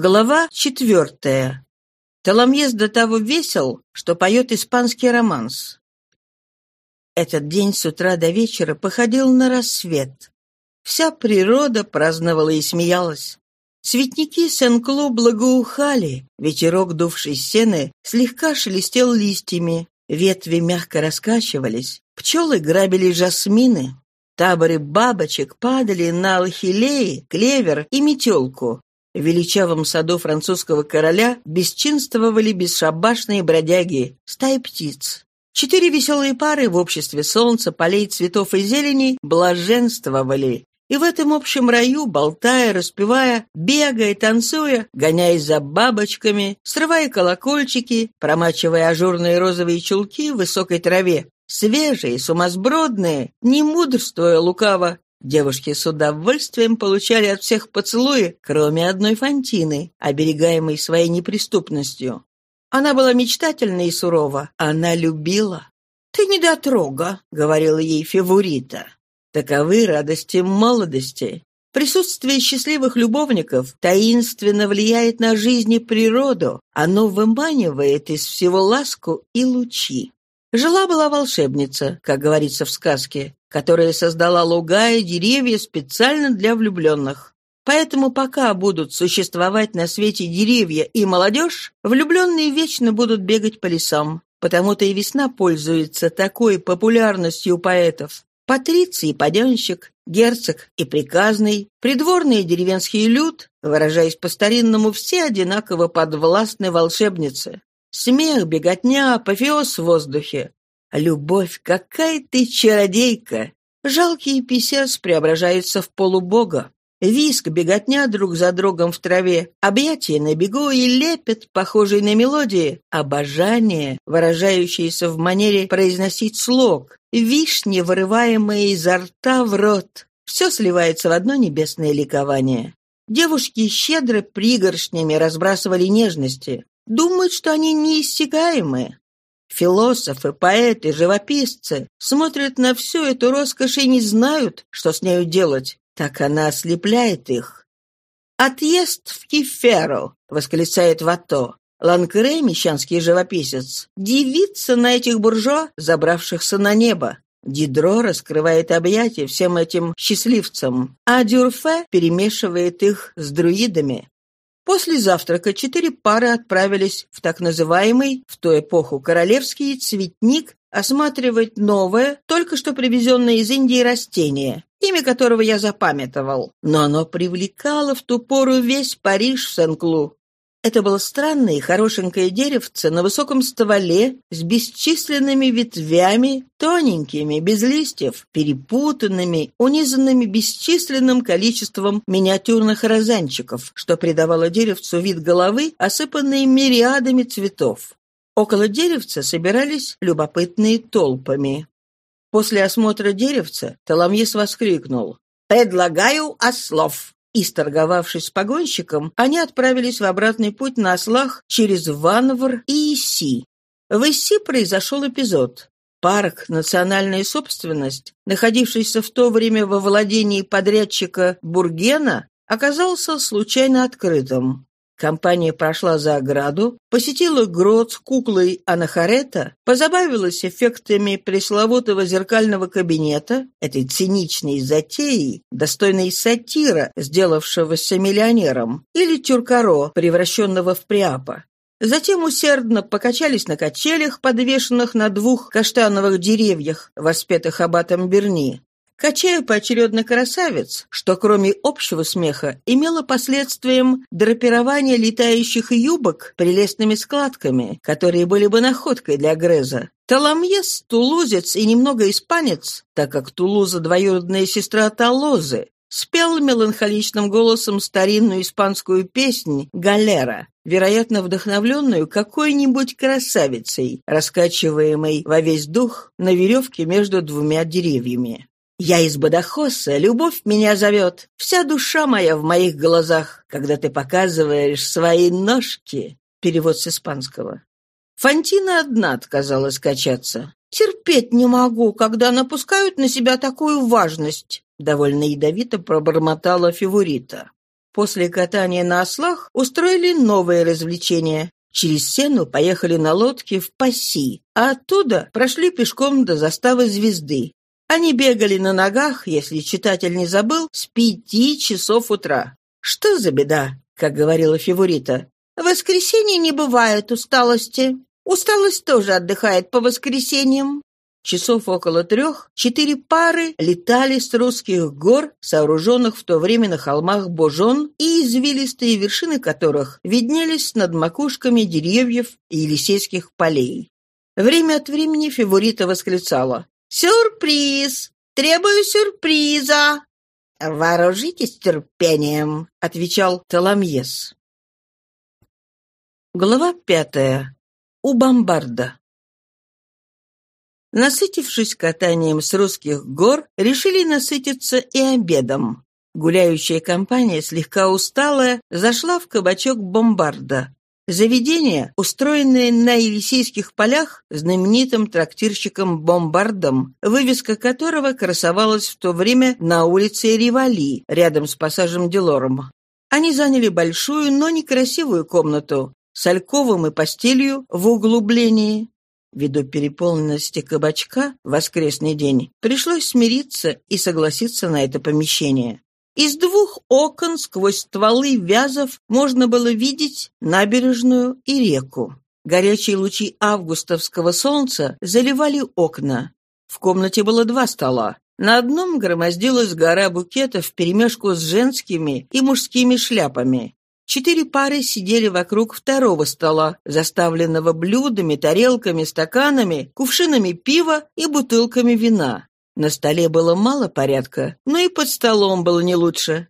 Глава четвертая. Толомьес до того весел, что поет испанский романс. Этот день с утра до вечера походил на рассвет. Вся природа праздновала и смеялась. Цветники Сен-Клу благоухали, ветерок, дувший сены, слегка шелестел листьями, ветви мягко раскачивались, пчелы грабили жасмины, таборы бабочек падали на алхилеи, клевер и метелку, в величавом саду французского короля бесчинствовали бесшабашные бродяги, стаи птиц. Четыре веселые пары в обществе солнца, полей, цветов и зелени блаженствовали. И в этом общем раю, болтая, распевая, бегая, танцуя, гоняясь за бабочками, срывая колокольчики, промачивая ажурные розовые чулки в высокой траве, свежие, сумасбродные, не мудрствуя лукаво, Девушки с удовольствием получали от всех поцелуи, кроме одной Фантины, оберегаемой своей неприступностью. Она была мечтательна и сурова. Она любила. «Ты недотрога», — говорила ей Февурита. Таковы радости молодости. Присутствие счастливых любовников таинственно влияет на жизнь и природу. Оно выманивает из всего ласку и лучи. Жила-была волшебница, как говорится в сказке, которая создала луга и деревья специально для влюбленных. Поэтому пока будут существовать на свете деревья и молодежь, влюбленные вечно будут бегать по лесам. Потому-то и весна пользуется такой популярностью у поэтов. Патриций и паденщик, герцог и приказный, придворный и деревенский люд, выражаясь по-старинному, все одинаково подвластны волшебнице. Смех, беготня, апофеоз в воздухе. Любовь, какая ты чародейка! Жалкий писец преображается в полубога. Виск, беготня друг за другом в траве, объятия на бегу и лепет, похожий на мелодии, обожание, выражающееся в манере произносить слог, вишни, вырываемые изо рта в рот. Все сливается в одно небесное ликование. Девушки щедро пригоршнями разбрасывали нежности. Думают, что они неиссякаемы. Философы, поэты, живописцы смотрят на всю эту роскошь и не знают, что с нею делать. Так она ослепляет их. «Отъезд в Кеферу!» — восклицает Вато. Ланкре, мещанский живописец, дивится на этих буржуа, забравшихся на небо. Дидро раскрывает объятия всем этим счастливцам, а Дюрфе перемешивает их с друидами. После завтрака четыре пары отправились в так называемый в ту эпоху королевский цветник осматривать новое, только что привезенное из Индии растение, имя которого я запамятовал. Но оно привлекало в ту пору весь Париж в Сен-Клу. Это было странное и хорошенькое деревце на высоком стволе с бесчисленными ветвями, тоненькими, без листьев, перепутанными, унизанными бесчисленным количеством миниатюрных розанчиков, что придавало деревцу вид головы, осыпанной мириадами цветов. Около деревца собирались любопытные толпами. После осмотра деревца Таламьес воскликнул «Предлагаю ослов!» И, с погонщиком, они отправились в обратный путь на ослах через Ванвр и Иси. В Иси произошел эпизод. Парк «Национальная собственность», находившийся в то время во владении подрядчика Бургена, оказался случайно открытым. Компания прошла за ограду, посетила грот с куклой Анахарета, позабавилась эффектами пресловутого зеркального кабинета, этой циничной затеей, достойной сатира, сделавшегося миллионером, или тюркаро, превращенного в приапа. Затем усердно покачались на качелях, подвешенных на двух каштановых деревьях, воспетых аббатом Берни качая поочередно красавец, что кроме общего смеха имело последствием драпирование летающих юбок прелестными складками, которые были бы находкой для Греза. Таламьес, тулузец и немного испанец, так как Тулуза двоюродная сестра Талозы, спел меланхоличным голосом старинную испанскую песнь «Галера», вероятно, вдохновленную какой-нибудь красавицей, раскачиваемой во весь дух на веревке между двумя деревьями. Я из Бадахоса, любовь меня зовет. Вся душа моя в моих глазах, когда ты показываешь свои ножки. Перевод с испанского. Фантина одна отказалась качаться. Терпеть не могу, когда напускают на себя такую важность. Довольно ядовито пробормотала Фивурита. После катания на ослах устроили новое развлечение. Через Сену поехали на лодке в Пасси, а оттуда прошли пешком до заставы звезды. Они бегали на ногах, если читатель не забыл, с пяти часов утра. Что за беда, как говорила Фивурита. В воскресенье не бывает усталости. Усталость тоже отдыхает по воскресеньям. Часов около трех четыре пары летали с русских гор, сооруженных в то время на холмах Божон, и извилистые вершины которых виднелись над макушками деревьев и елисейских полей. Время от времени Феворита восклицала «Сюрприз! Требую сюрприза!» «Вооружитесь терпением», — отвечал Таламьес. Глава пятая. У бомбарда. Насытившись катанием с русских гор, решили насытиться и обедом. Гуляющая компания, слегка усталая, зашла в кабачок бомбарда. Заведение, устроенное на Елисейских полях знаменитым трактирщиком Бомбардом, вывеска которого красовалась в то время на улице Ривали, рядом с пассажем Делором. Они заняли большую, но некрасивую комнату с альковым и постелью в углублении. Ввиду переполненности кабачка в воскресный день пришлось смириться и согласиться на это помещение. Из двух окон сквозь стволы вязов можно было видеть набережную и реку. Горячие лучи августовского солнца заливали окна. В комнате было два стола. На одном громоздилась гора букетов вперемешку с женскими и мужскими шляпами. Четыре пары сидели вокруг второго стола, заставленного блюдами, тарелками, стаканами, кувшинами пива и бутылками вина. На столе было мало порядка, но и под столом было не лучше.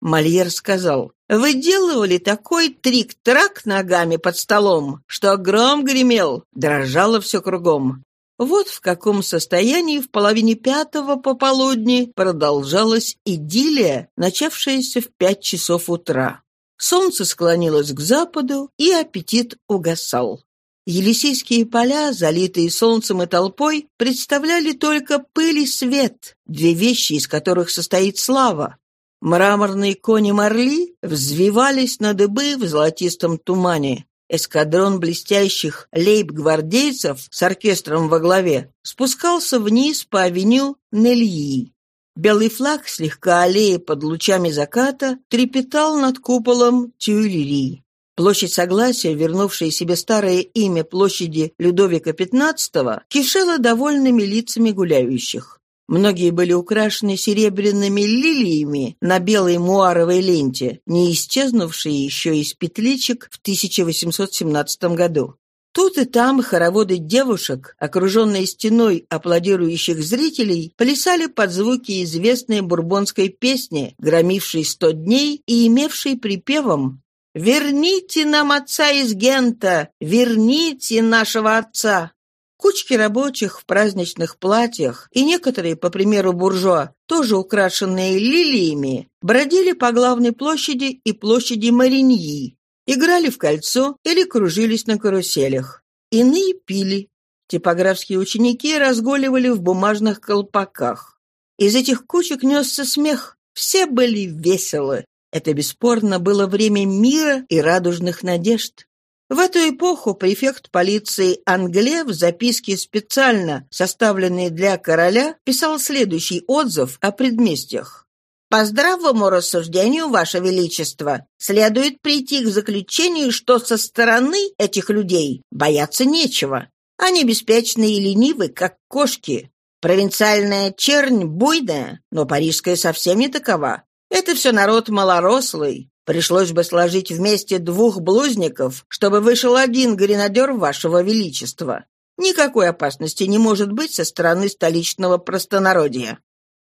Мольер сказал, «Вы делали такой трик-трак ногами под столом, что гром гремел, дрожало все кругом». Вот в каком состоянии в половине пятого пополудни продолжалась идиллия, начавшаяся в пять часов утра. Солнце склонилось к западу, и аппетит угасал. Елисейские поля, залитые солнцем и толпой, представляли только пыль и свет, две вещи, из которых состоит слава. Мраморные кони Марли взвивались на дыбы в золотистом тумане. Эскадрон блестящих лейб-гвардейцев с оркестром во главе спускался вниз по авеню Нельи. Белый флаг, слегка аллея под лучами заката, трепетал над куполом Тюильри. Площадь Согласия, вернувшая себе старое имя площади Людовика XV, кишела довольными лицами гуляющих. Многие были украшены серебряными лилиями на белой муаровой ленте, не исчезнувшие еще из петличек в 1817 году. Тут и там хороводы девушек, окруженные стеной аплодирующих зрителей, плясали под звуки известной бурбонской песни, громившей сто дней и имевшей припевом «Верните нам отца из Гента! Верните нашего отца!» Кучки рабочих в праздничных платьях и некоторые, по примеру буржуа, тоже украшенные лилиями, бродили по главной площади и площади Мариньи, играли в кольцо или кружились на каруселях. Иные пили. Типографские ученики разгуливали в бумажных колпаках. Из этих кучек несся смех. Все были веселы. Это бесспорно было время мира и радужных надежд. В эту эпоху префект полиции Англе в записке специально составленной для короля писал следующий отзыв о предместьях. По здравому рассуждению, Ваше Величество, следует прийти к заключению, что со стороны этих людей бояться нечего. Они беспечны и ленивы, как кошки. Провинциальная чернь буйная, но парижская совсем не такова. Это все народ малорослый. Пришлось бы сложить вместе двух блузников, чтобы вышел один гренадер Вашего Величества. Никакой опасности не может быть со стороны столичного простонародья.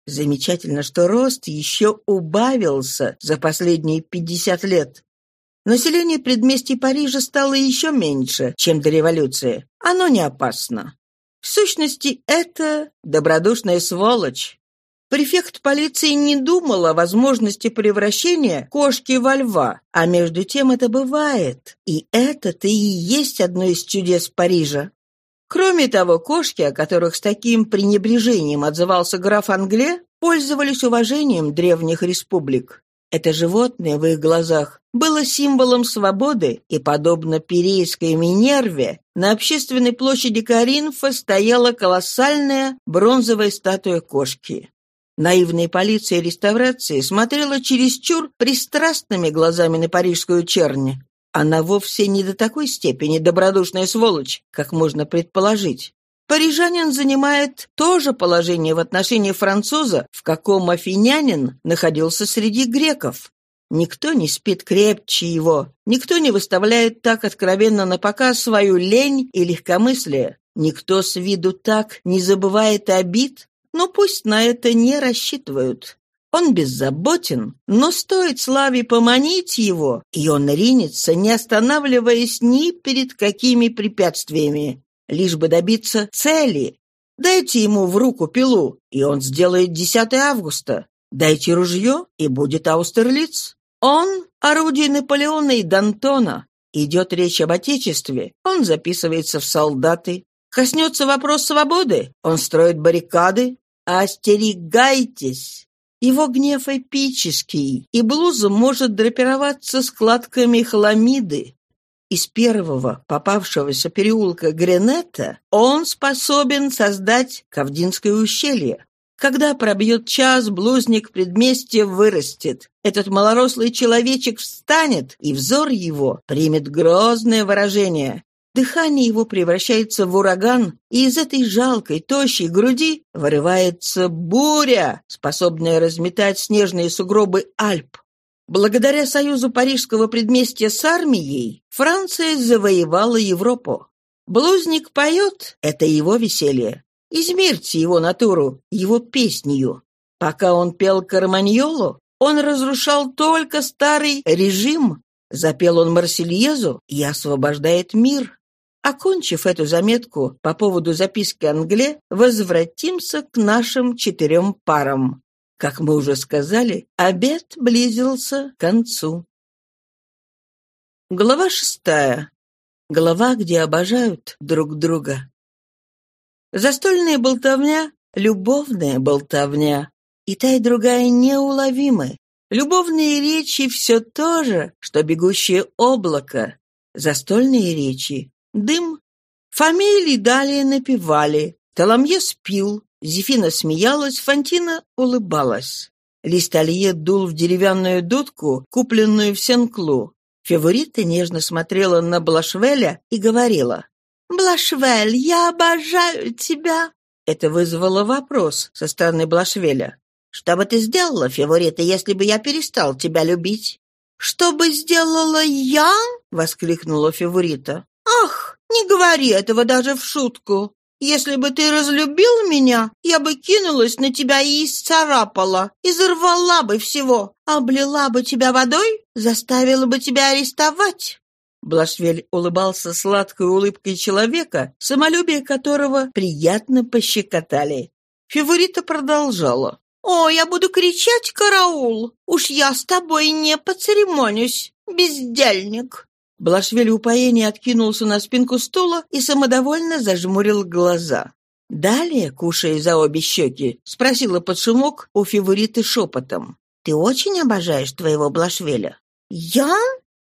Замечательно, что рост еще убавился за последние 50 лет. Население предместий Парижа стало еще меньше, чем до революции. Оно не опасно. В сущности, это добродушная сволочь. Префект полиции не думал о возможности превращения кошки во льва, а между тем это бывает. И это-то и есть одно из чудес Парижа. Кроме того, кошки, о которых с таким пренебрежением отзывался граф Англе, пользовались уважением древних республик. Это животное в их глазах было символом свободы, и, подобно пирейской Минерве, на общественной площади Каринфа стояла колоссальная бронзовая статуя кошки. Наивная полиция реставрации смотрела чересчур пристрастными глазами на парижскую чернь. Она вовсе не до такой степени добродушная сволочь, как можно предположить. Парижанин занимает то же положение в отношении француза, в каком афинянин находился среди греков. Никто не спит крепче его, никто не выставляет так откровенно на показ свою лень и легкомыслие, никто с виду так не забывает обид, но пусть на это не рассчитывают. Он беззаботен, но стоит славе поманить его, и он ринется, не останавливаясь ни перед какими препятствиями лишь бы добиться цели. Дайте ему в руку пилу, и он сделает 10 августа. Дайте ружье, и будет Аустерлиц. Он — орудие Наполеона и Д'Антона. Идет речь об Отечестве, он записывается в солдаты. Коснется вопрос свободы, он строит баррикады. Остерегайтесь! Его гнев эпический, и блуза может драпироваться складками хламиды. Из первого попавшегося переулка Гренета он способен создать Кавдинское ущелье. Когда пробьет час, блузник предместья вырастет. Этот малорослый человечек встанет, и взор его примет грозное выражение. Дыхание его превращается в ураган, и из этой жалкой, тощей груди вырывается буря, способная разметать снежные сугробы Альп. Благодаря союзу парижского предместья с армией Франция завоевала Европу. Блузник поет — это его веселье. Измерьте его натуру, его песнью. Пока он пел Карманьолу, он разрушал только старый режим. Запел он Марсельезу и освобождает мир. Окончив эту заметку по поводу записки Англе, возвратимся к нашим четырем парам. Как мы уже сказали, обед близился к концу. Глава шестая. Глава, где обожают друг друга. Застольная болтовня, любовная болтовня. И та, и другая неуловимы. Любовные речи все то же, что бегущее облако. Застольные речи — дым. Фамилии далее напевали. Таламье спил, Зефина смеялась, Фантина улыбалась. Листалье дул в деревянную дудку, купленную в Сенклу. Фаворита нежно смотрела на Блашвеля и говорила. «Блашвель, я обожаю тебя!» Это вызвало вопрос со стороны Блашвеля. «Что бы ты сделала, Фаворита, если бы я перестал тебя любить?» «Что бы сделала я?» — воскликнула Фаворита. «Ах, не говори этого даже в шутку. Если бы ты разлюбил меня, я бы кинулась на тебя и исцарапала, изорвала бы всего, облила бы тебя водой, заставила бы тебя арестовать». Блашвель улыбался сладкой улыбкой человека, самолюбие которого приятно пощекотали. Фаворита продолжала. «О, я буду кричать «караул!» Уж я с тобой не поцеремонюсь, бездельник!» Блашвили упоения откинулся на спинку стула и самодовольно зажмурил глаза. Далее, кушая за обе щеки, спросила под шумок у фавориты шепотом. «Ты очень обожаешь твоего Блашвеля?» «Я?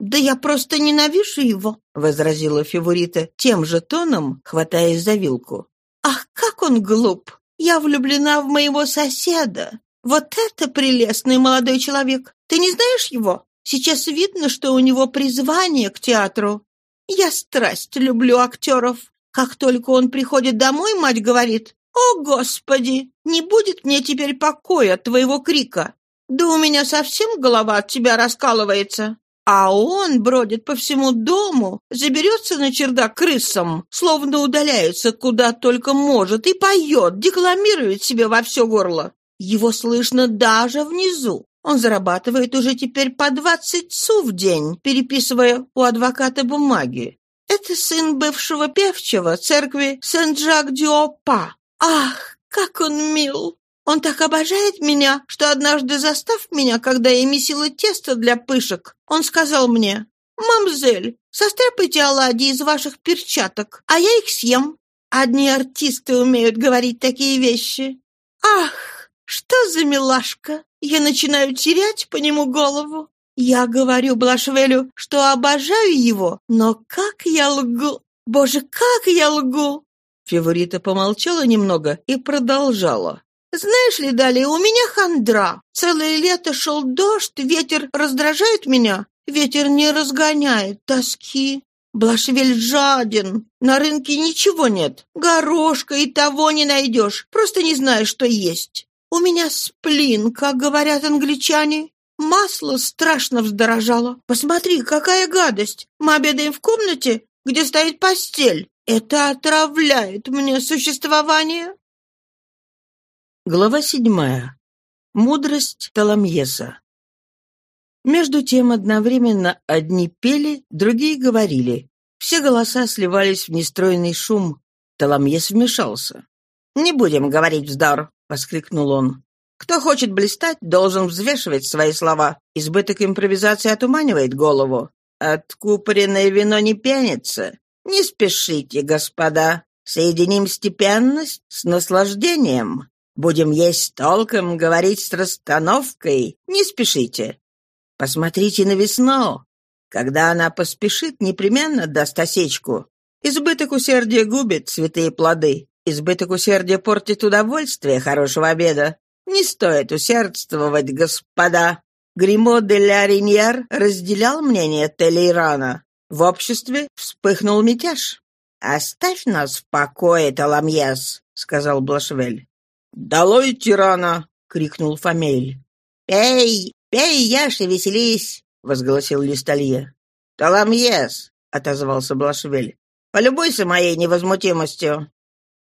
Да я просто ненавижу его», — возразила фаворита тем же тоном, хватаясь за вилку. «Ах, как он глуп! Я влюблена в моего соседа. Вот это прелестный молодой человек! Ты не знаешь его? Сейчас видно, что у него призвание к театру. Я страсть люблю актеров. Как только он приходит домой, мать говорит, «О, Господи, не будет мне теперь покоя от твоего крика. Да у меня совсем голова от тебя раскалывается». А он бродит по всему дому, заберется на чердак крысам, словно удаляется куда только может, и поет, декламирует себе во все горло. Его слышно даже внизу. Он зарабатывает уже теперь по двадцать су в день, переписывая у адвоката бумаги. Это сын бывшего певчего церкви Сен-Жак-Дюопа. Ах, как он мил! Он так обожает меня, что однажды, застав меня, когда я месила тесто для пышек, он сказал мне, «Мамзель, состряпайте оладьи из ваших перчаток, а я их съем». Одни артисты умеют говорить такие вещи. Ах, что за милашка! Я начинаю терять по нему голову. Я говорю Блашвелю, что обожаю его, но как я лгу! Боже, как я лгу!» Фаворита помолчала немного и продолжала. «Знаешь ли, далее, у меня хандра. Целое лето шел дождь, ветер раздражает меня. Ветер не разгоняет тоски. Блашвель жаден. На рынке ничего нет. Горошка и того не найдешь. Просто не знаешь, что есть. У меня сплин, как говорят англичане. Масло страшно вздорожало. Посмотри, какая гадость. Мы обедаем в комнате, где стоит постель. Это отравляет мне существование. Глава седьмая. Мудрость Таламьеса. Между тем одновременно одни пели, другие говорили. Все голоса сливались в нестройный шум. Таламьес вмешался. «Не будем говорить вздор», — воскликнул он. «Кто хочет блистать, должен взвешивать свои слова. Избыток импровизации отуманивает голову. Откупоренное вино не пенится. Не спешите, господа. Соединим степенность с наслаждением. Будем есть толком, говорить с расстановкой. Не спешите. Посмотрите на весну. Когда она поспешит, непременно даст осечку. Избыток усердия губит святые плоды. Избыток усердия портит удовольствие хорошего обеда. Не стоит усердствовать, господа. Гримо де ля разделял мнение Телейрана. В обществе вспыхнул мятеж. «Оставь нас в покое, Таламьес», — сказал Блашвель. «Долой тирана!» — крикнул Фамель. «Пей, пей, и веселись!» — возгласил Листалье. «Таламьес!» — отозвался Блашвель. «Полюбуйся моей невозмутимостью!»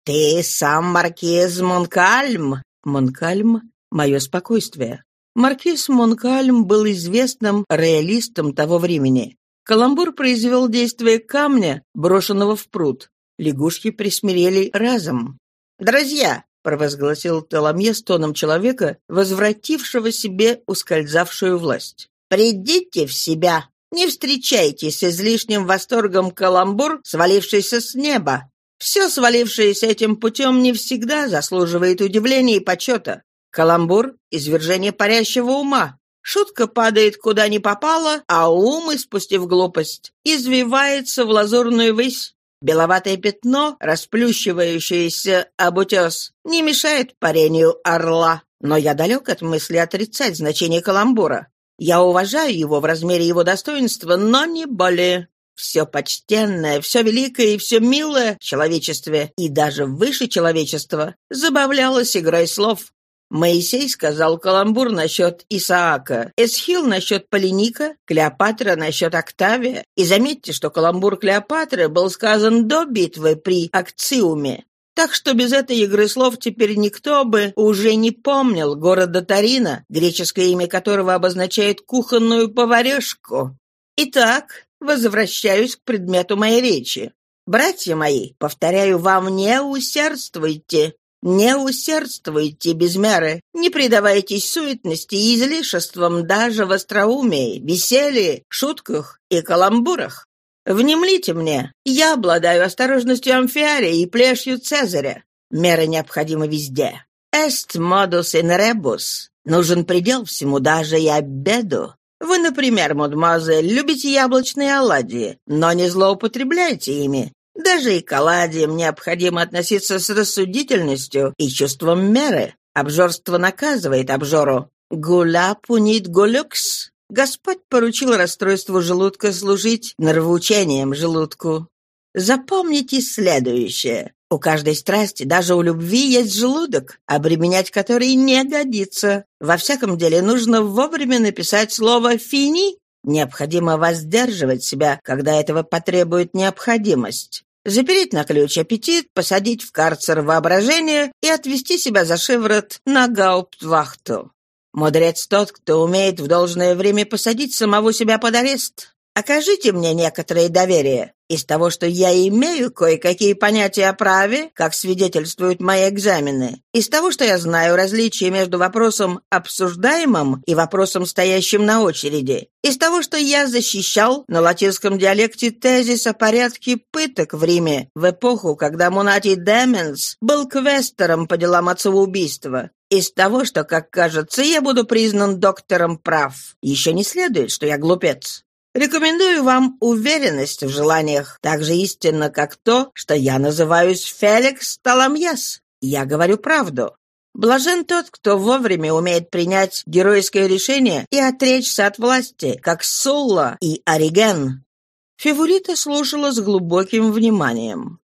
«Ты сам маркиз Монкальм!» «Монкальм — мое спокойствие!» Маркиз Монкальм был известным реалистом того времени. Каламбур произвел действие камня, брошенного в пруд. Лягушки присмирели разом. «Друзья, провозгласил Толомье с тоном человека, возвратившего себе ускользавшую власть. «Придите в себя! Не встречайте с излишним восторгом каламбур, свалившийся с неба. Все свалившееся этим путем не всегда заслуживает удивления и почета. Каламбур — извержение парящего ума. Шутка падает куда ни попало, а ум, испустив глупость, извивается в лазурную высь. Беловатое пятно, расплющивающееся об утес, не мешает парению орла. Но я далек от мысли отрицать значение каламбура. Я уважаю его в размере его достоинства, но не более. Все почтенное, все великое и все милое в человечестве, и даже выше человечества, забавлялось игрой слов. Моисей сказал каламбур насчет Исаака, Эсхил насчет Полиника, Клеопатра насчет Октавия. И заметьте, что каламбур Клеопатры был сказан до битвы при Акциуме. Так что без этой игры слов теперь никто бы уже не помнил города Тарина, греческое имя которого обозначает кухонную поварешку. Итак, возвращаюсь к предмету моей речи. Братья мои, повторяю вам, не усердствуйте, не усердствуйте без меры, не предавайтесь суетности и излишествам даже в остроумии, веселье, шутках и каламбурах. Внемлите мне, я обладаю осторожностью амфиария и плешью Цезаря. Меры необходимы везде. Est modus in rebus. Нужен предел всему, даже и обеду. Вы, например, мадемуазель, любите яблочные оладьи, но не злоупотребляйте ими. Даже и к оладьям необходимо относиться с рассудительностью и чувством меры. Обжорство наказывает обжору. Гуля пунит гулюкс. Господь поручил расстройству желудка служить нравоучением желудку. Запомните следующее. У каждой страсти, даже у любви, есть желудок, обременять который не годится. Во всяком деле нужно вовремя написать слово «фини». Необходимо воздерживать себя, когда этого потребует необходимость запереть на ключ аппетит, посадить в карцер воображение и отвести себя за шиворот на гауптвахту. Мудрец тот, кто умеет в должное время посадить самого себя под арест. Окажите мне некоторое доверие. Из того, что я имею кое-какие понятия о праве, как свидетельствуют мои экзамены, из того, что я знаю различия между вопросом обсуждаемым и вопросом, стоящим на очереди, из того, что я защищал на латинском диалекте тезис о порядке пыток в Риме в эпоху, когда Мунатий Деменс был квестером по делам отцового убийства, Из того, что, как кажется, я буду признан доктором прав, еще не следует, что я глупец. Рекомендую вам уверенность в желаниях, так же истинно, как то, что я называюсь Феликс Таламьес. Я говорю правду. Блажен тот, кто вовремя умеет принять геройское решение и отречься от власти, как Сулла и Ориген. Феворита слушала с глубоким вниманием.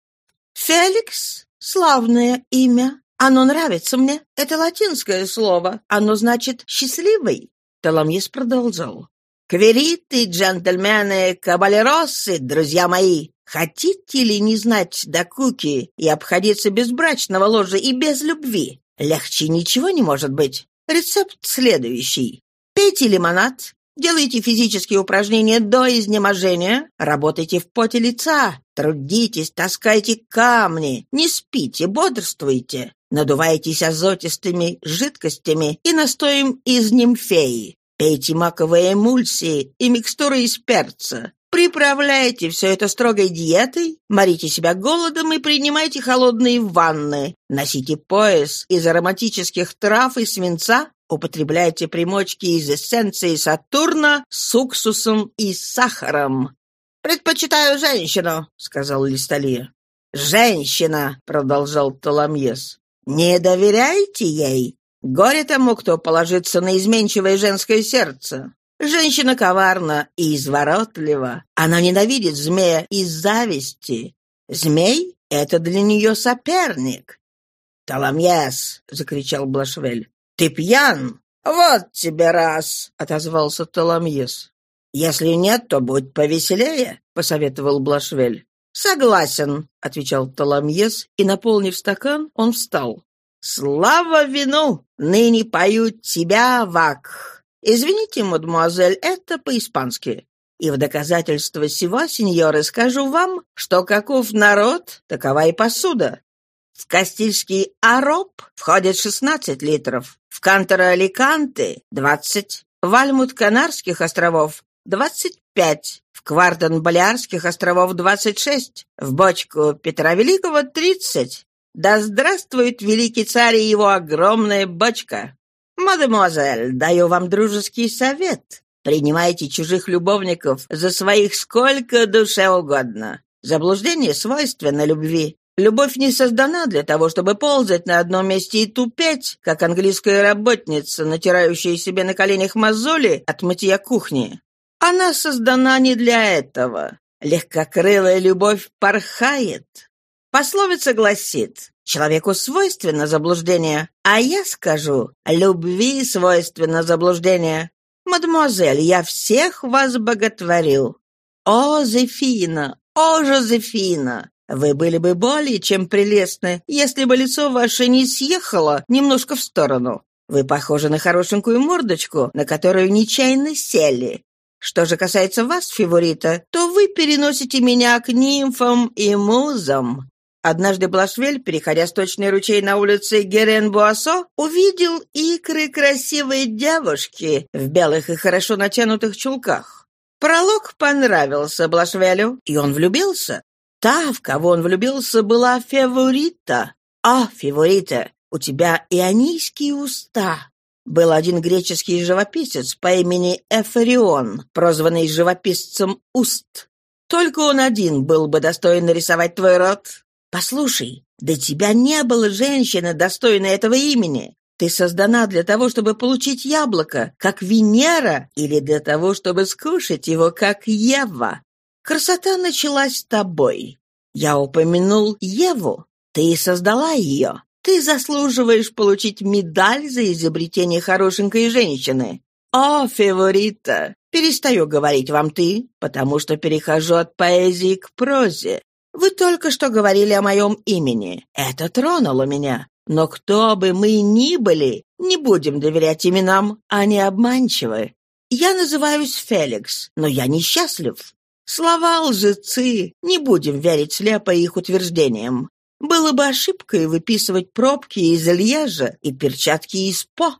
«Феликс — славное имя. Оно нравится мне. Это латинское слово. Оно значит «счастливый». Таламьес продолжал. «Квериты, джентльмены, кабалеросы, друзья мои, хотите ли не знать докуки и обходиться без брачного ложа и без любви? Легче ничего не может быть. Рецепт следующий. Пейте лимонад, Делайте физические упражнения до изнеможения, работайте в поте лица, трудитесь, таскайте камни, не спите, бодрствуйте, надувайтесь азотистыми жидкостями и настоем из нимфеи, пейте маковые эмульсии и микстуры из перца, Приправляйте все это строгой диетой, морите себя голодом и принимайте холодные ванны. Носите пояс из ароматических трав и свинца, Употребляйте примочки из эссенции Сатурна с уксусом и сахаром. «Предпочитаю женщину», — сказал Листалия. «Женщина», — продолжал Толомьес. «Не доверяйте ей. Горе тому, кто положится на изменчивое женское сердце. Женщина коварна и изворотлива. Она ненавидит змея из зависти. Змей — это для нее соперник. «Толомьес!» — закричал Блашвель. «Ты пьян?» «Вот тебе раз!» — отозвался Толомьес. «Если нет, то будь повеселее», — посоветовал Блашвель. «Согласен», — отвечал Толомьес, и, наполнив стакан, он встал. «Слава вину! Ныне поют тебя, Вак! Извините, мадемуазель, это по-испански. И в доказательство сего, сеньоры, скажу вам, что каков народ, такова и посуда. В Кастильский ароб входит 16 литров, в Кантера-Аликанте — 20, в Альмут-Канарских островов — 25, в Квартен-Балиарских островов — 26, в бочку Петра Великого — 30. Да здравствует великий царь и его огромная бочка! Мадемуазель, даю вам дружеский совет. Принимайте чужих любовников за своих сколько душе угодно. Заблуждение свойственно любви. Любовь не создана для того, чтобы ползать на одном месте и тупеть, как английская работница, натирающая себе на коленях мозоли от мытья кухни. Она создана не для этого. Легкокрылая любовь порхает. Пословица гласит, человеку свойственно заблуждение, а я скажу, любви свойственно заблуждение. Мадемуазель, я всех вас боготворю. О, Зефина, о, Жозефина! Вы были бы более чем прелестны, если бы лицо ваше не съехало немножко в сторону. Вы похожи на хорошенькую мордочку, на которую нечаянно сели. Что же касается вас, Фиворита, то вы переносите меня к нимфам и музам. Однажды Блашвель, переходя сточный ручей на улице Герен-Буассо, увидел икры красивой девушки в белых и хорошо натянутых чулках. Пролог понравился Блашвелю, и он влюбился. Та, в кого он влюбился, была Феворита. А, Феворита, у тебя ионийские уста. Был один греческий живописец по имени Эфарион, прозванный живописцем уст. Только он один был бы достоин нарисовать твой рот. Послушай, до тебя не было женщины, достойной этого имени. Ты создана для того, чтобы получить яблоко, как Венера, или для того, чтобы скушать его, как Ева. Красота началась с тобой. Я упомянул Еву. Ты создала ее. Ты заслуживаешь получить медаль за изобретение хорошенькой женщины. О, фаворита, перестаю говорить вам ты, потому что перехожу от поэзии к прозе. Вы только что говорили о моем имени. Это тронуло меня. Но кто бы мы ни были, не будем доверять именам, они обманчивы. Я называюсь Феликс, но я несчастлив. Слова лжецы, не будем верить слепо их утверждениям. Было бы ошибкой выписывать пробки из Ильежа и перчатки из По.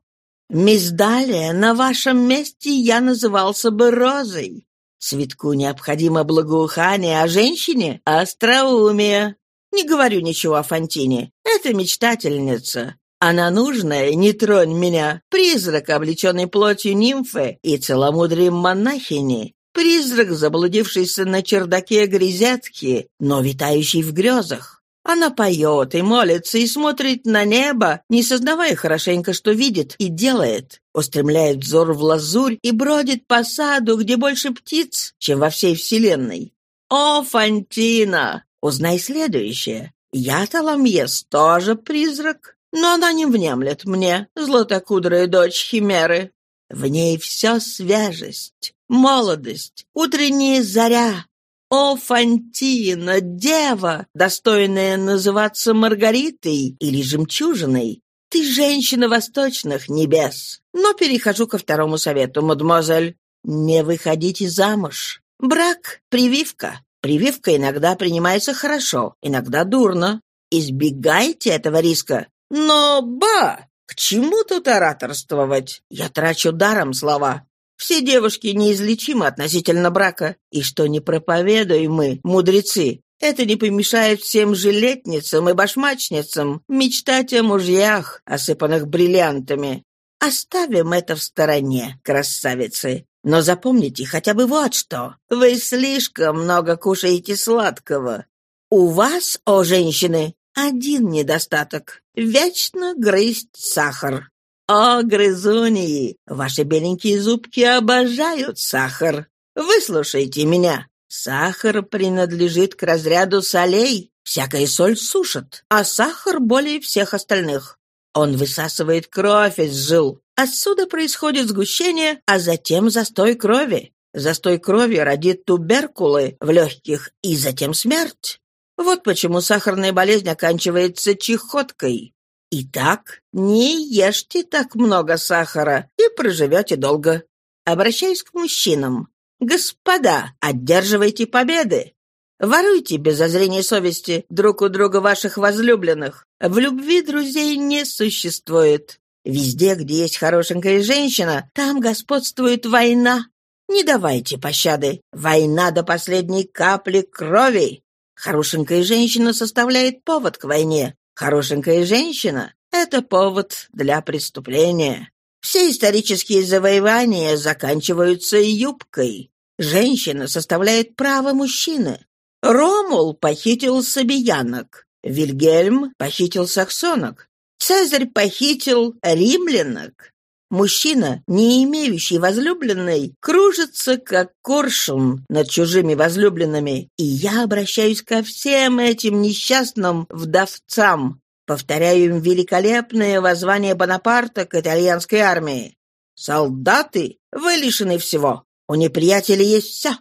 Мисс Далия, на вашем месте я назывался бы Розой. Цветку необходимо благоухание, а женщине — остроумие. Не говорю ничего о Фонтине. Это мечтательница. Она нужная, не тронь меня. Призрак, облеченный плотью нимфы и целомудрием монахини. Призрак, заблудившийся на чердаке грязятки, но витающий в грезах. Она поет и молится, и смотрит на небо, не сознавая хорошенько, что видит и делает. Устремляет взор в лазурь и бродит по саду, где больше птиц, чем во всей вселенной. О, Фантина! Узнай следующее. Я, Таламьес, тоже призрак, но она не внемлет мне, златокудрая дочь Химеры. В ней все свежесть, молодость, утренняя заря. О, Фантина, дева, достойная называться Маргаритой или жемчужиной, ты женщина восточных небес. Но перехожу ко второму совету, мадемуазель. Не выходите замуж. Брак — прививка. Прививка иногда принимается хорошо, иногда дурно. Избегайте этого риска. Но, ба, к чему тут ораторствовать? Я трачу даром слова. Все девушки неизлечимы относительно брака, и что не проповедуем мы, мудрецы, это не помешает всем жилетницам и башмачницам мечтать о мужьях, осыпанных бриллиантами. Оставим это в стороне, красавицы. Но запомните хотя бы вот что. Вы слишком много кушаете сладкого. У вас, о женщины, один недостаток — вечно грызть сахар. О, грызуньи, ваши беленькие зубки обожают сахар. Выслушайте меня. Сахар принадлежит к разряду солей. Всякая соль сушит, а сахар более всех остальных. Он высасывает кровь из жил. Отсюда происходит сгущение, а затем застой крови. Застой крови родит туберкулы в легких и затем смерть. Вот почему сахарная болезнь оканчивается чехоткой. Итак, не ешьте так много сахара и проживете долго. Обращаюсь к мужчинам. Господа, одерживайте победы. Воруйте без зазрения совести друг у друга ваших возлюбленных. В любви друзей не существует. Везде, где есть хорошенькая женщина, там господствует война. Не давайте пощады. Война до последней капли крови. Хорошенькая женщина составляет повод к войне. Хорошенькая женщина — это повод для преступления. Все исторические завоевания заканчиваются юбкой. Женщина составляет право мужчины. Ромул похитил сабиянок. Вильгельм похитил саксонок. Цезарь похитил римлянок. Мужчина, не имеющий возлюбленной, кружится, как коршун над чужими возлюбленными, и я обращаюсь ко всем этим несчастным вдовцам, повторяю им великолепное воззвание Бонапарта к итальянской армии. Солдаты, вы лишены всего. У неприятеля есть все.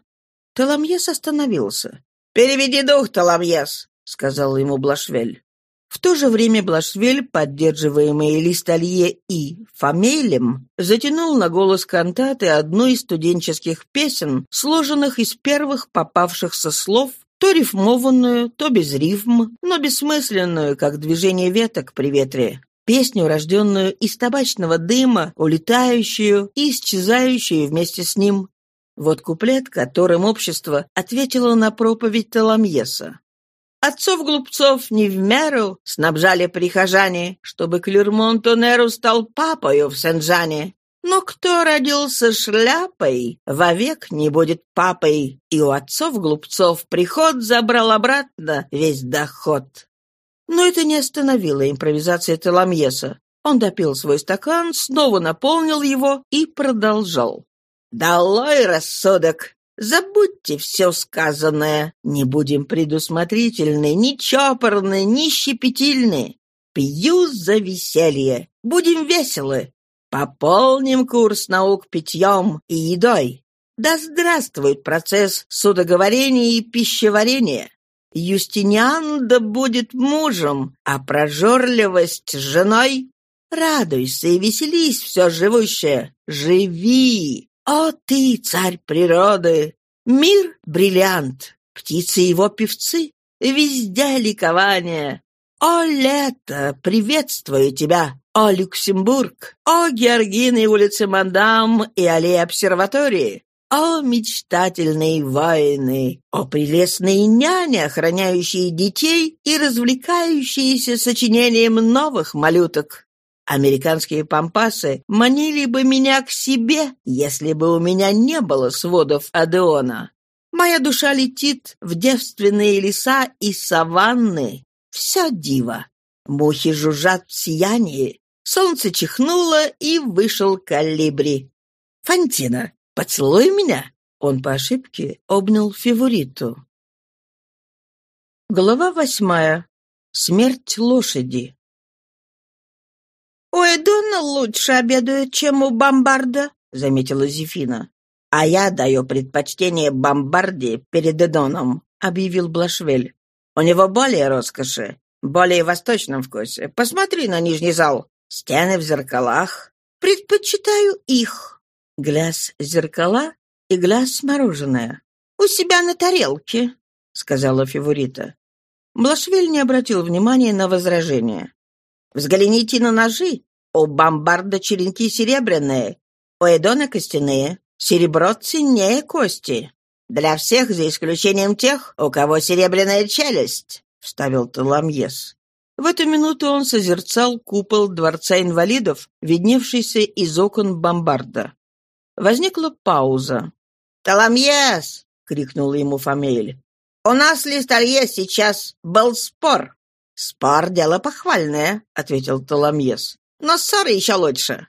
Таламьес остановился. «Переведи дух, Таламьес», — сказал ему Блашвель. В то же время Блашвель, поддерживаемый Листалье и Фамелем, затянул на голос кантаты одну из студенческих песен, сложенных из первых попавшихся слов, то рифмованную, то без рифм, но бессмысленную, как движение веток при ветре. Песню, рожденную из табачного дыма, улетающую и исчезающую вместе с ним. Вот куплет, которым общество ответило на проповедь Таламьеса. Отцов-глупцов не в меру снабжали прихожане, чтобы Клермон-Тонеру стал папою в Сен-Жане. Но кто родился шляпой, вовек не будет папой, и у отцов-глупцов приход забрал обратно весь доход. Но это не остановило импровизации Теламьеса. Он допил свой стакан, снова наполнил его и продолжал. «Долой рассудок! Забудьте все сказанное. Не будем предусмотрительны, ни чопорны, ни щепетильны. Пью за веселье. Будем веселы. Пополним курс наук питьем и едой. Да здравствует процесс судоговорения и пищеварения. Юстиниан да будет мужем, а прожорливость — женой. Радуйся и веселись, все живущее. Живи, о ты, царь природы! Мир — бриллиант, птицы его певцы, везде ликование. О, лето, приветствую тебя! О, Люксембург! О, Георгины улицы Мандам и аллеи обсерватории! О, мечтательные воины! О, прелестные няни, охраняющие детей и развлекающиеся сочинением новых малюток! Американские пампасы манили бы меня к себе, если бы у меня не было сводов Адеона. Моя душа летит в девственные леса и саванны. Вся дива. Мухи жужжат в сиянии. Солнце чихнуло, и вышел калибри. «Фантина, поцелуй меня!» Он по ошибке обнял фавориту. Глава восьмая. Смерть лошади. «У Эдона лучше обедают, чем у Бомбарда», — заметила Зефина. «А я даю предпочтение Бомбарде перед Эдоном», — объявил Блашвель. «У него более роскоши, более восточном вкусе. Посмотри на нижний зал. Стены в зеркалах. Предпочитаю их». Гляс зеркала и гляс мороженое. «У себя на тарелке», — сказала Фиворита. Блашвель не обратил внимания на возражение. Взгляните на ножи. У бомбарда черенки серебряные, у Эдона костяные. Серебро ценнее кости. Для всех, за исключением тех, у кого серебряная челюсть», — вставил Таламьес. В эту минуту он созерцал купол Дворца инвалидов, видневшийся из окон бомбарда. Возникла пауза. «Таламьес!» — крикнул ему Фамиль. «У нас, Листалье, сейчас был спор. «Спор — дело похвальное», — ответил Толомьес. «Но ссоры еще лучше».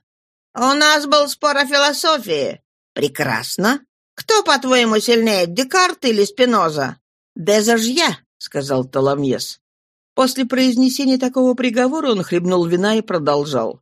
«У нас был спор о философии». «Прекрасно. Кто, по-твоему, сильнее, Декарт или Спиноза?» «Дезажья», — сказал Толомьес. После произнесения такого приговора он хлебнул вина и продолжал.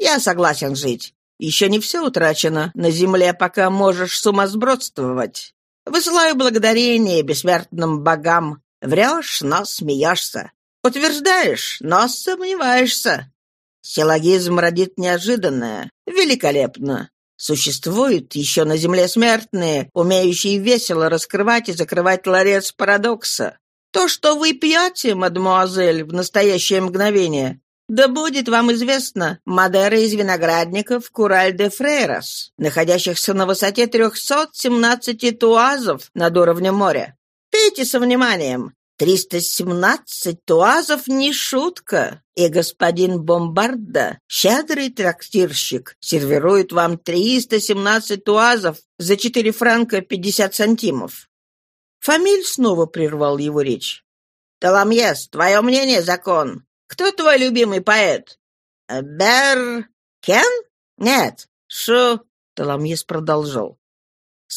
«Я согласен жить. Еще не все утрачено на земле, пока можешь сумасбродствовать. Высылаю благодарение бессмертным богам. Врешь, но смеешься. Утверждаешь, но сомневаешься. Силлогизм родит неожиданное. Великолепно. Существуют еще на земле смертные, умеющие весело раскрывать и закрывать ларец парадокса. То, что вы пьете, мадемуазель, в настоящее мгновение, да будет вам известно, Мадера из виноградников Кураль-де-Фрейрос, находящихся на высоте 317 туазов над уровнем моря. Пейте со вниманием. Триста семнадцать туазов не шутка, и господин Бомбарда, щедрый трактирщик, сервирует вам триста семнадцать туазов за четыре франка пятьдесят сантимов». Фамиль снова прервал его речь. «Таламьес, твое мнение — закон. Кто твой любимый поэт?» «Бер... Кен? Нет. Шу...» Таламьес продолжал.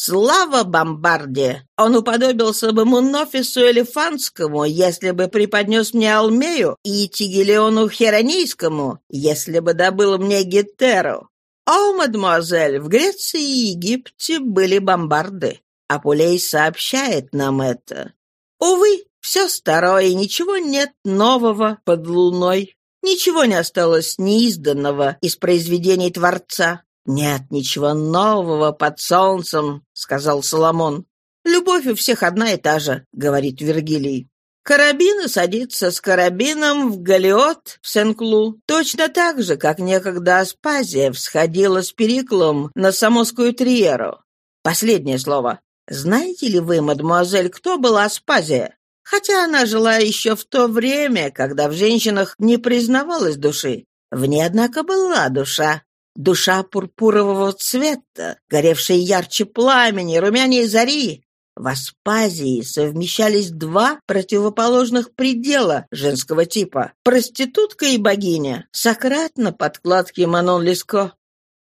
Слава Бомбарде! Он уподобился бы Мунофису Элефантскому, если бы преподнес мне Алмею, и Тигелиону Херонийскому, если бы добыл мне Гетеру. О, мадемуазель, в Греции и Египте были бомбарды. Апулей сообщает нам это. Увы, все старое, и ничего нет нового под луной. Ничего не осталось неизданного из произведений Творца. «Нет ничего нового под солнцем», — сказал Соломон. «Любовь у всех одна и та же», — говорит Вергилий. Карабина садится с карабином в Галиот в Сен-Клу, точно так же, как некогда Аспазия всходила с Периклом на Самоскую Триеру. Последнее слово. Знаете ли вы, мадемуазель, кто была Аспазия? Хотя она жила еще в то время, когда в женщинах не признавалась души. В ней, однако, была душа, душа пурпурового цвета, горевшая ярче пламени, румянее зари. В Аспазии совмещались два противоположных предела женского типа – проститутка и богиня, Сократ на подкладке Манон Леско.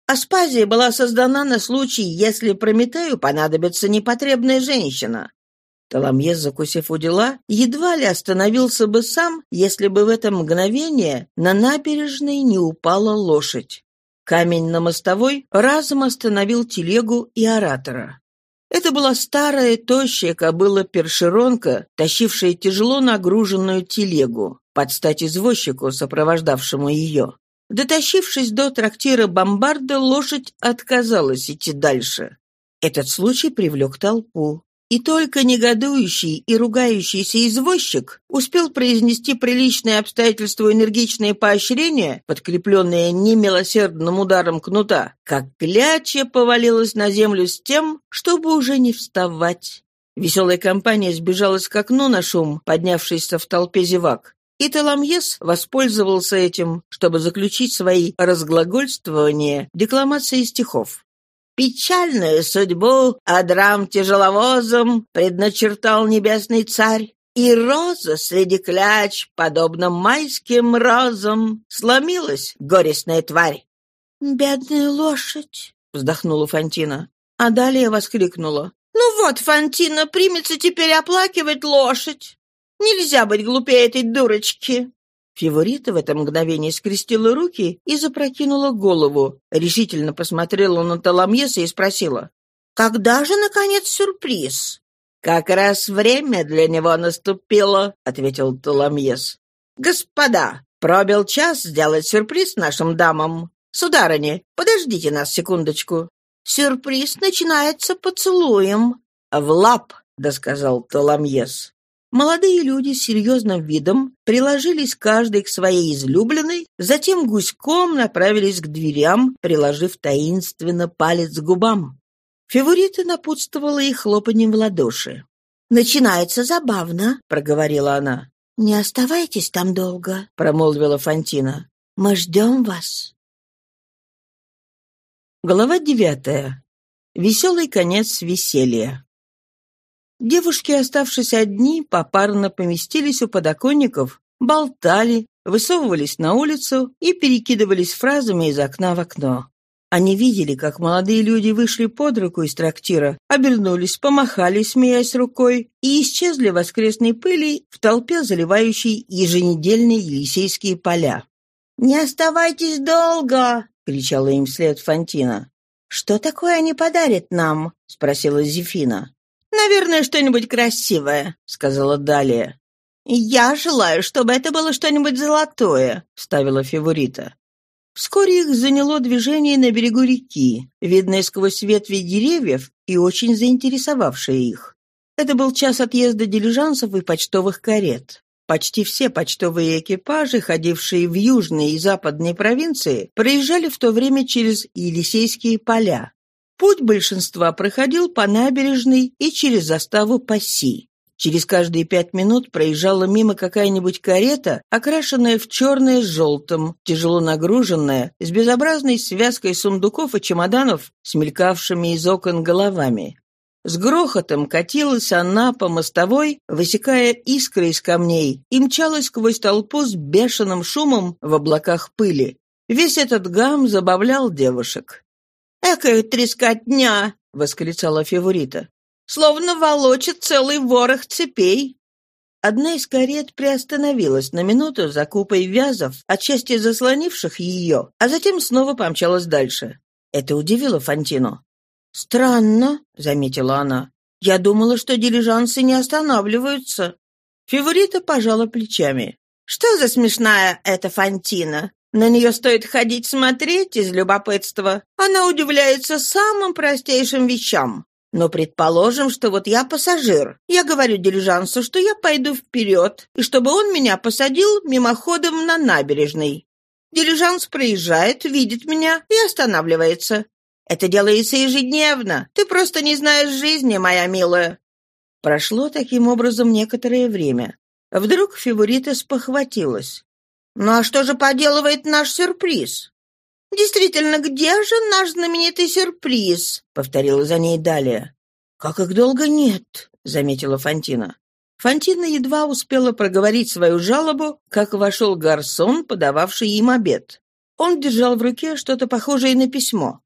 Аспазия была создана на случай, если Прометею понадобится непотребная женщина. Таламьес, закусив у дела, едва ли остановился бы сам, если бы в это мгновение на набережной не упала лошадь. Камень на мостовой разом остановил телегу и оратора. Это была старая, тощая кобыла-першеронка, тащившая тяжело нагруженную телегу, под стать извозчику, сопровождавшему ее. Дотащившись до трактира бомбарда, лошадь отказалась идти дальше. Этот случай привлек толпу. И только негодующий и ругающийся извозчик успел произнести приличные обстоятельства энергичное поощрение, подкрепленное немилосердным ударом кнута, как кляча повалилась на землю с тем, чтобы уже не вставать. Веселая компания сбежалась к окну на шум, поднявшийся в толпе зевак. И Таламьес воспользовался этим, чтобы заключить свои разглагольствования декламацией стихов. «Печальную судьбу Адрам тяжеловозом предначертал небесный царь, и роза среди кляч, подобно майским розам, сломилась горестная тварь. «Бедная лошадь!» — вздохнула Фантина. А далее воскликнула. «Ну вот, Фантина примется теперь оплакивать лошадь. Нельзя быть глупее этой дурочки!» Фиворита в это мгновение скрестила руки и запрокинула голову, решительно посмотрела на Таламьеса и спросила. «Когда же, наконец, сюрприз?» «Как раз время для него наступило», — ответил Таламьес. «Господа, пробил час сделать сюрприз нашим дамам. Сударыня, подождите нас секундочку». «Сюрприз начинается поцелуем». «В лап», — досказал Таламьес. Молодые люди с серьезным видом приложились каждый к своей излюбленной, затем гуськом направились к дверям, приложив таинственно палец к губам. Фаворита напутствовала их хлопаньем в ладоши. «Начинается забавно», — проговорила она. «Не оставайтесь там долго», — промолвила Фантина. «Мы ждем вас». Глава девятая. Веселый конец веселья. Девушки, оставшись одни, попарно поместились у подоконников, болтали, высовывались на улицу и перекидывались фразами из окна в окно. Они видели, как молодые люди вышли под руку из трактира, обернулись, помахали, смеясь рукой, и исчезли в воскресной пыли в толпе, заливающей еженедельные Елисейские поля. «Не оставайтесь долго!» — кричала им вслед Фантина. «Что такое они подарят нам?» — спросила Зефина. «Наверное, что-нибудь красивое», — сказала Далия. «Я желаю, чтобы это было что-нибудь золотое», — вставила Феворита. Вскоре их заняло движение на берегу реки, видное сквозь ветви деревьев и очень заинтересовавшее их. Это был час отъезда дилижансов и почтовых карет. Почти все почтовые экипажи, ходившие в южные и западные провинции, проезжали в то время через Елисейские поля. Путь большинства проходил по набережной и через заставу Пасси. Через каждые пять минут проезжала мимо какая-нибудь карета, окрашенная в черное с желтым, тяжело нагруженная, с безобразной связкой сундуков и чемоданов, смелькавшими из окон головами. С грохотом катилась она по мостовой, высекая искры из камней, и мчалась сквозь толпу с бешеным шумом в облаках пыли. Весь этот гам забавлял девушек. «Экая трескотня!» — восклицала Феворита. «Словно волочит целый ворох цепей!» Одна из карет приостановилась на минуту за купой вязов, отчасти заслонивших ее, а затем снова помчалась дальше. Это удивило Фантину. «Странно», — заметила она. «Я думала, что дилижансы не останавливаются». Феворита пожала плечами. «Что за смешная эта Фантина? На нее стоит ходить смотреть из любопытства. Она удивляется самым простейшим вещам. Но предположим, что вот я пассажир. Я говорю дилижансу, что я пойду вперед, и чтобы он меня посадил мимоходом на набережной. Дилижанс проезжает, видит меня и останавливается. Это делается ежедневно. Ты просто не знаешь жизни, моя милая». Прошло таким образом некоторое время. Вдруг Феворита спохватилась. «Ну а что же поделывает наш сюрприз?» «Действительно, где же наш знаменитый сюрприз?» — повторила за ней далее. «Как их долго нет», — заметила Фантина. Фантина едва успела проговорить свою жалобу, как вошел гарсон, подававший им обед. Он держал в руке что-то похожее на письмо.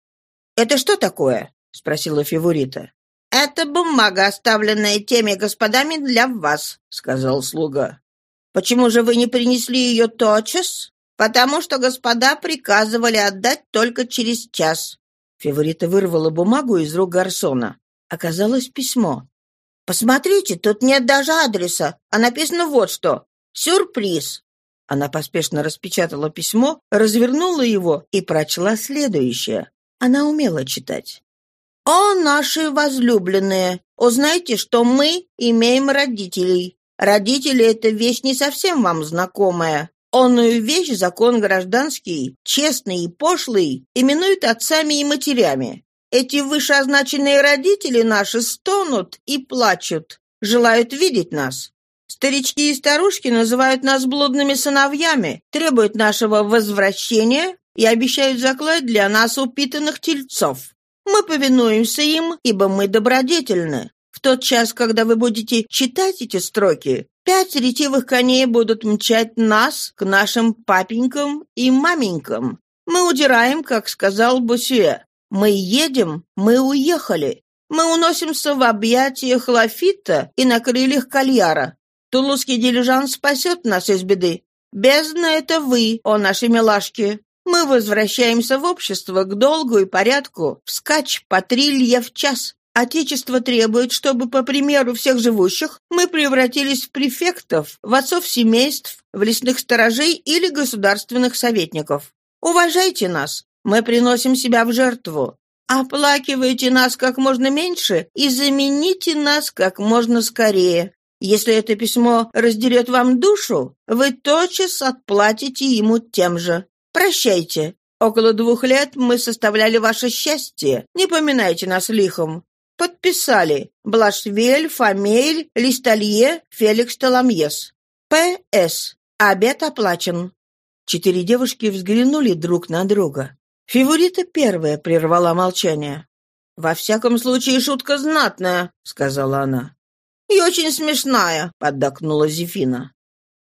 «Это что такое?» — спросила Феворита. «Это бумага, оставленная теми господами для вас», — сказал слуга. Почему же вы не принесли ее тотчас? Потому что господа приказывали отдать только через час. Фаворита вырвала бумагу из рук гарсона. Оказалось письмо. «Посмотрите, тут нет даже адреса, а написано вот что. Сюрприз». Она поспешно распечатала письмо, развернула его и прочла следующее. Она умела читать. «О, наши возлюбленные! Узнайте, что мы имеем родителей. Родители — это вещь не совсем вам знакомая. Онную вещь закон гражданский, честный и пошлый, именуют отцами и матерями. Эти вышеозначенные родители наши стонут и плачут, желают видеть нас. Старички и старушки называют нас блудными сыновьями, требуют нашего возвращения и обещают заклать для нас упитанных тельцов. Мы повинуемся им, ибо мы добродетельны. Тот час, когда вы будете читать эти строки, пять ретивых коней будут мчать нас к нашим папенькам и маменькам. Мы удираем, как сказал Бусюэ. Мы едем, мы уехали. Мы уносимся в объятиях Лафита и на крыльях Кальяра. Тулузский дилижанс спасет нас из беды. Бездна — это вы, о наши милашки. Мы возвращаемся в общество к долгу и порядку, вскачь по три лье в час. Отечество требует, чтобы, по примеру всех живущих, мы превратились в префектов, в отцов семейств, в лесных сторожей или государственных советников. Уважайте нас. Мы приносим себя в жертву. Оплакивайте нас как можно меньше и замените нас как можно скорее. Если это письмо раздерет вам душу, вы тотчас отплатите ему тем же. Прощайте. Около двух лет мы составляли ваше счастье. Не поминайте нас лихом. Подписали Блашвель, Фамель, Листалье, Феликс Таламьес. П.С. Обед оплачен. Четыре девушки взглянули друг на друга. Фиворита первая прервала молчание. «Во всяком случае, шутка знатная», — сказала она. «И очень смешная», — поддакнула Зефина.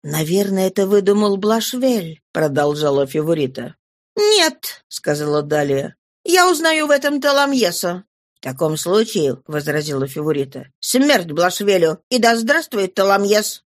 «Наверное, это выдумал Блашвель», — продолжала Фиворита. «Нет», — сказала Далия. «Я узнаю в этом Таламьеса». «В таком случае», — возразила Фиворита, — «смерть Блашвелю, и да здравствует Таламьес!»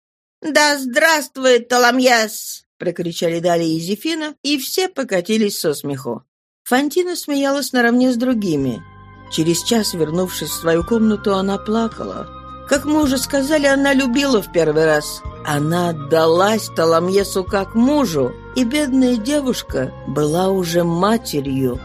«Да здравствует Таламьес!» — прокричали Далия и Зефина, и все покатились со смеху. Фантина смеялась наравне с другими. Через час, вернувшись в свою комнату, она плакала. Как мы уже сказали, она любила в первый раз. Она отдалась Таламьесу как мужу, и бедная девушка была уже матерью.